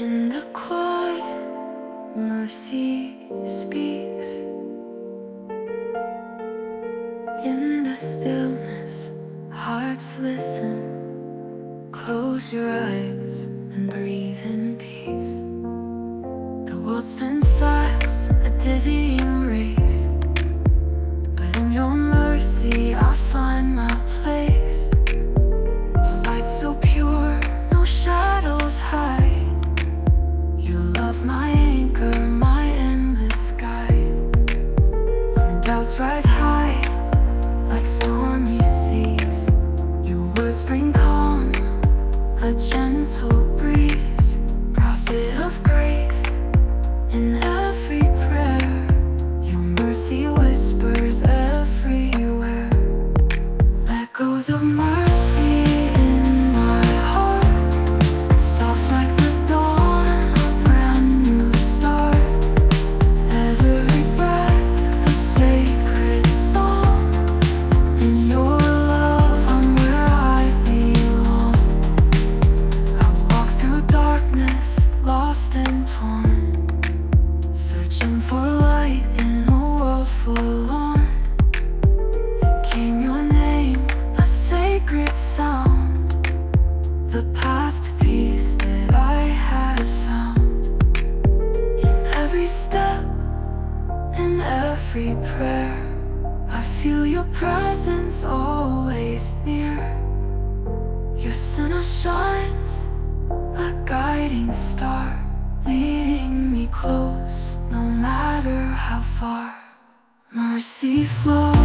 In the quiet, mercy speaks. In the stillness, hearts listen. Close your eyes and breathe in peace. The world spins fast, a dizzying calm, a gentle breeze, prophet of grace. In every prayer, your mercy whispers everywhere. Echoes of mercy your presence always near. Your center shines, a guiding star, leading me close, no matter how far. Mercy flows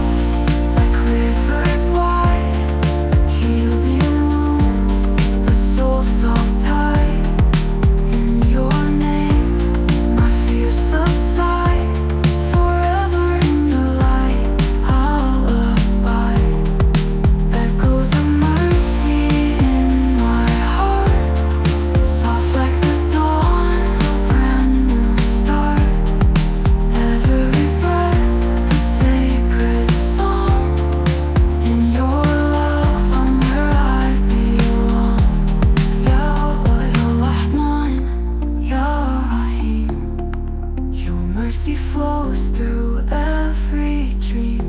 flows through every dream.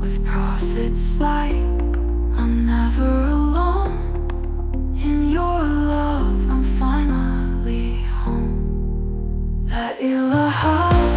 With prophets light, I'm never alone. In your love, I'm finally home. La ilaha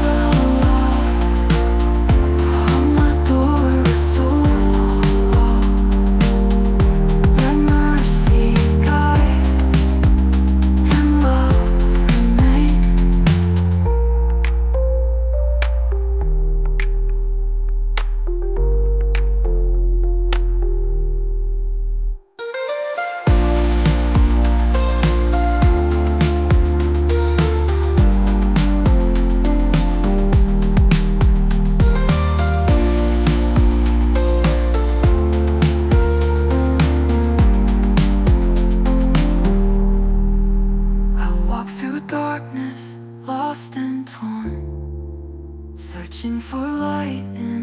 darkness, lost and torn, searching for light in